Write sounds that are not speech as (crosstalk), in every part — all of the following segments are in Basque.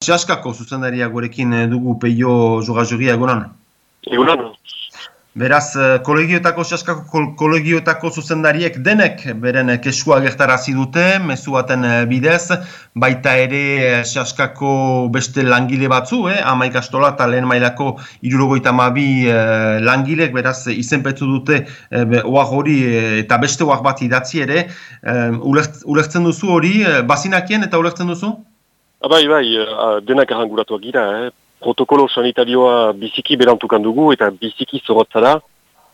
Seaskako zuzendaria gurekin eh, dugu peio jogajogia egunan. Egunan. Beraz, eh, kolegioetako, Seaskako kolegioetako zuzendariek denek beren kesua gertarazi dute, mezu baten eh, bidez, baita ere Seaskako beste langile batzu, eh? ama ikastola eta lehen mailako irurogoita mabi eh, langilek, beraz, izenpetu dute eh, hori eta beste oak bat idatzi ere, eh, ulertzen duzu hori, bazinakien eta ulertzen duzu? Bai, bai, denak arranguratuak gira, eh? protokolo sanitarioa biziki berantukan dugu eta biziki zorotza da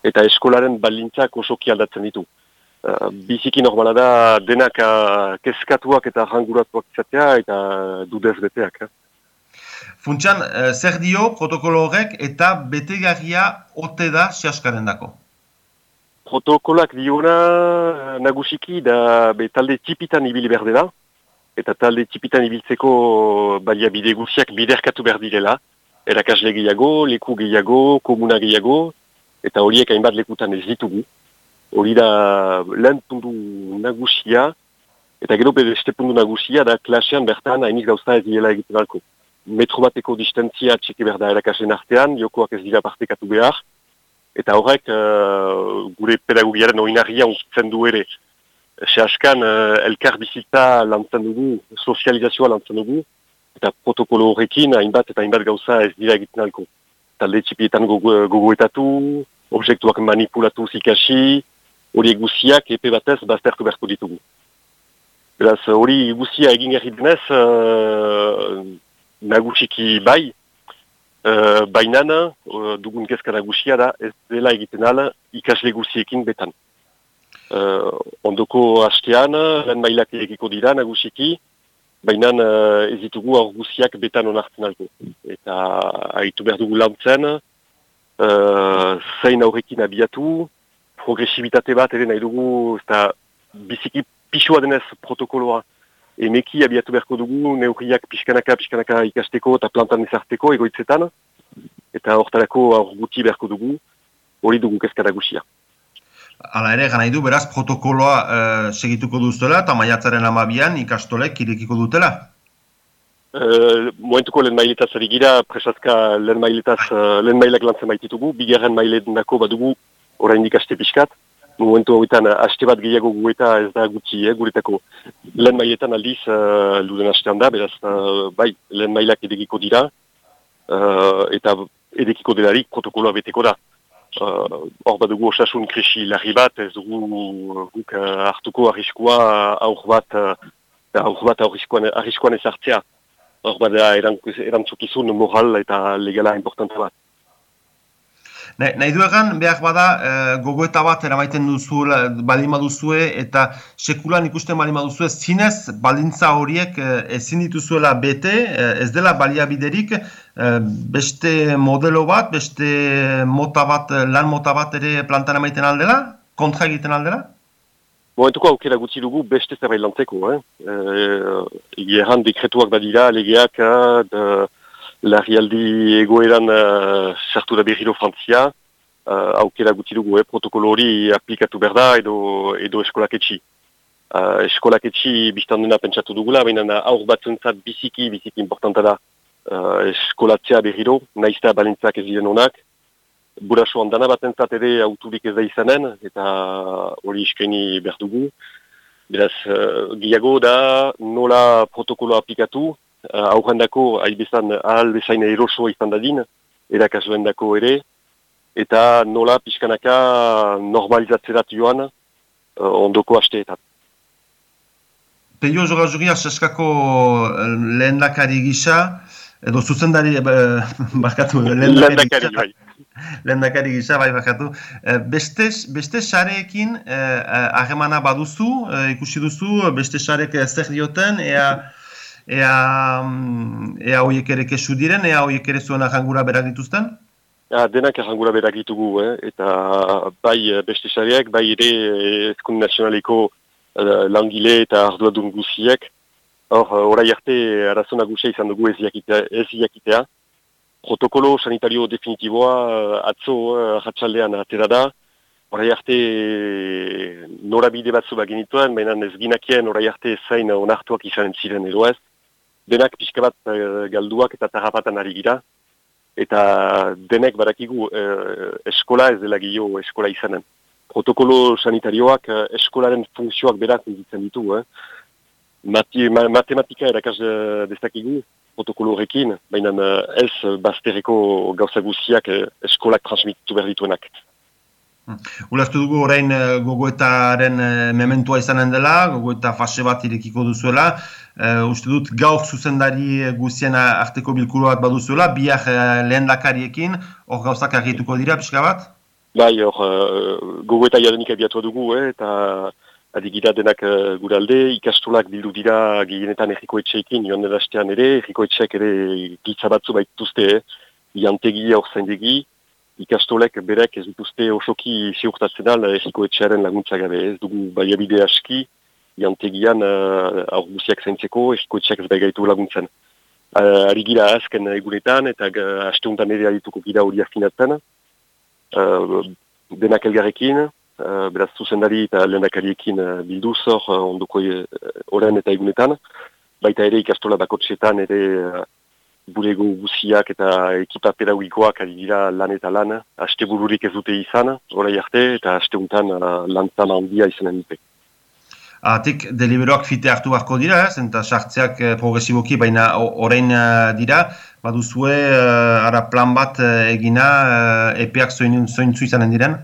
eta eskolaren balintzak osoki aldatzen ditu. Uh, biziki normala da denak uh, keskatuak eta arranguratuak izatea eta dudez beteak. Eh? Funtsan, uh, zer dio protokolo horrek eta betegarria ote da siaskaren dako? Protokolak diona nagusiki da talde tipitan ibili berdela, eta talde txipitan ibiltzeko balia bide guziak biderkatu behar direla, erakasle gehiago, leku gehiago, komuna gehiago, eta horiek hainbat lekutan ez ditugu. Hori da lehen puntu nagusia, eta gero beste puntu nagusia da klasean bertan hainiz gauza ez diela egiten alko. Metro bateko distentzia txeke behar da erakaslen artean, jokoak ez dira partekatu behar, eta horrek uh, gure pedagogiaren oinarria unkitzen du ere, Sehaskan, uh, elkar bizita lantzen dugu, sozializazioa lantzen dugu, eta protokolo horrekin, hainbat eta hainbat gauza ez dira egiten alko. Talde txipietan gogoetatu, objektuak manipulatu zikasi, hori eguziak epe batez baztertu beharko ditugu. Beraz, hori eguzia egin gerri denez, uh, nagusiki bai, uh, bainan uh, dugun kezka nagusia da ez dela egiten ala ikasle guziekin betan. Uh, ondoko hastean, lehen mailak egiko dira, nagusiki, baina uh, ez ditugu aur guziak betan onartzen alko. Eta haitu behar dugu lantzen, uh, zein aurrekin abiatu, progresibitate bat ere nahi dugu, eta biziki pixua denez protokoloa, emeki abiatu beharko dugu, neurriak pixkanaka, pixkanaka ikasteko eta plantan ezarteko egoitzetan, eta hortarako aur guti beharko dugu, hori dugu kezkara guziak. Hala ere, gana du, beraz, protokoloa uh, segituko duztela eta maiatzaren amabian ikastolek irekiko dutela? Uh, momentuko lehen mailetaz ari gira, presazka lehen mailetaz, uh, lehen mailak lantzen baititugu, bigarren mailetan dako badugu orain ikaste pixkat. Momentu horretan, haste bat gehiago gu eta ez da gutxi, eh, guretako. Lehen mailetan aldiz, uh, luden hastean da, beraz, uh, bai, lehen mailak edekiko dira, uh, eta edekiko delarik protokoloa beteko da hor uh, badugu osasun krisi larri bat, ez dugu guk uh, hartuko arriskoa aur bat, uh, aur bat arriskoan ez hartzea. Hor bada erantzukizun moral eta legala importante bat. Nahi du egan, behar bada, e, gogoeta bat eramaiten duzu, balima duzue, eta sekulan ikusten balima duzue, zinez, balintza horiek ezin dituzuela bete, ez dela baliabiderik, beste modelo bat, beste mota bat, lan mota bat ere plantan emaiten aldela, kontra egiten aldela? Momentuko aukera gutxi dugu beste zerbait lantzeko, eh? E, dekretuak badira, legeak, de, larrialdi egoeran uh, sartu da berriro frantzia, uh, aukera guti dugu, eh, protokolo hori aplikatu berda edo, edo eskolak etxi. Uh, eskolak etxi biztan dena pentsatu dugula, baina aur bat biziki, biziki importanta da uh, eskolatzea berriro, naizta balintzak ez diren honak. Buraso handana bat entzat ere auturik ez da izanen, eta hori iskeni berdugu. Beraz, uh, giago da nola protokolo aplikatu, uh, aurrendako haibezan ahal bezain eroso izan dadin, erakasuen dako ere, eta nola pixkanaka normalizatzerat joan uh, ondoko hasteetan. Peio Jora Juria saskako eh, lehen dakari gisa, edo zuzendari, bakatu, lehen dakari bai. Lehen dakari gisa, bai bakatu. Beste, beste sareekin harremana baduzu, ikusi duzu, beste sarek zer dioten, ea ea, mm, ea hoiek ere kesu diren, ea hoiek ere zuen ahangura berak dituzten? Ja, denak ahangura berak ditugu, eh? eta bai eh, beste xariak, bai ere eh, ezkun nazionaleko uh, langile eta arduadun guziek, hor, orai arte arazona guzia izan dugu ez iakitea. Protokolo sanitario definitiboa atzo uh, ratxaldean atera da, Horai arte norabide batzu baginituen, baina ez ginakien horai arte zain onartuak izan ziren edo ez denak pixka bat galduak eta tarrapatan ari gira, eta denek badakigu eskola ez dela gio eskola izanen. Protokolo sanitarioak eskolaren funtzioak berak ditzen ditu, eh? Mati, ma, matematika erakaz dezakigu, protokolo horrekin, baina ez bazterreko gauza guziak eskolak transmititu behar dituenak. Hmm. Ulaztu dugu orain gogoetaren mementua izanen dela, gogoeta fase bat irekiko duzuela. Uh, uste dut gaur zuzendari guzien arteko bilkuru bat baduzuela, biak uh, lehen lakariekin, hor gauzak argituko dira, pixka bat? Bai, hor uh, gogoeta jadenik abiatu dugu, eh, eta adigira denak uh, gure alde, ikastolak bildu dira gehienetan erriko etxeekin, joan edastean ere, erriko etxeak ere gitza batzu baituzte, eh, iantegi hor zaindegi, ikastolek berek ez dituzte osoki ziurtatzen al erriko etxearen laguntza gabe, ez dugu baiabide aski, iantegian uh, aur guziak zaintzeko, erriko etxeak ez baigaitu laguntzen. Uh, ari gira azken egunetan, eta uh, asteuntan ere adituko gira hori afinatzen, uh, denak elgarrekin, uh, beraz zuzendari eta lehendakariekin uh, bilduz hor uh, ondoko uh, eta egunetan, baita ere ikastola bakotxetan ere burego guziak eta ekipa pedagogikoak ari dira lan eta lan, haste bururik ez dute izan, orai arte, eta haste untan lan handia izanen dute. Atik, deliberoak fite hartu beharko dira, ez, eta sartzeak eh, progresiboki, baina orain dira, baduzue ara plan bat egina uh, epeak zointzu izanen diren?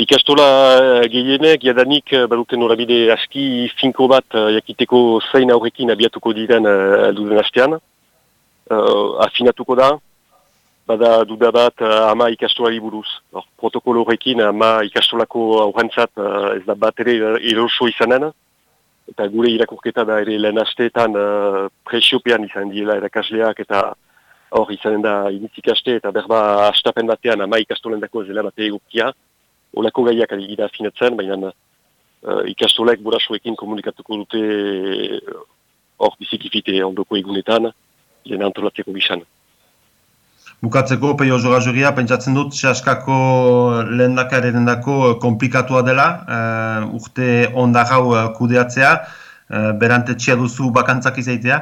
Ikastola uh, gehienek, jadanik, uh, baduten horabide aski finko bat uh, jakiteko zain aurrekin abiatuko diren alduzen hastean. Uh, afinatuko da, bada duda bat ama ikastolari buruz. Or, protokolo horrekin ama ikastolako aurrentzat uh, ez da bat ere eroso izanen. Eta gure irakurketa da ere lehen asteetan uh, presiopean izan diela erakasleak eta hor izanen da inizik aste eta berba astapen batean ama ikastolen dako zela bate egokia. Olako gaiak gira afinatzen, baina uh, ikastolek burasoekin komunikatuko dute hor bizikifite ondoko egunetan, jena antolatzeko bisan. Bukatzeko, peio zoga pentsatzen dut, sehaskako lehen dako komplikatua dela, uh, urte onda gau uh, kudeatzea, uh, berante txia duzu bakantzak izaitea?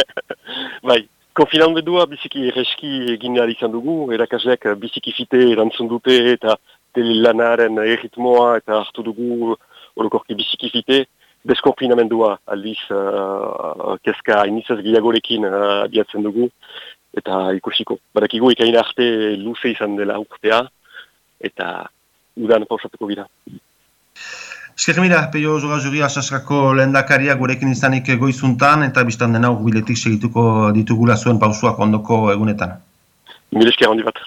(laughs) bai, konfinan bedua biziki erreski egin izan dugu, erakasleak biziki fite erantzun dute eta telelanaren erritmoa eta hartu dugu orokorki biziki fite, deskonfinamendua aldiz uh, keska inizaz gehiagorekin uh, abiatzen dugu, eta ikusiko. Barakigu ikain arte luze izan dela urtea, eta udan pausatuko gira. Esker mira, peio zoga juri asaskako lehen gurekin izanik goizuntan, eta biztan dena biletik segituko ditugula zuen pausuak ondoko egunetan. Mil esker handi bat.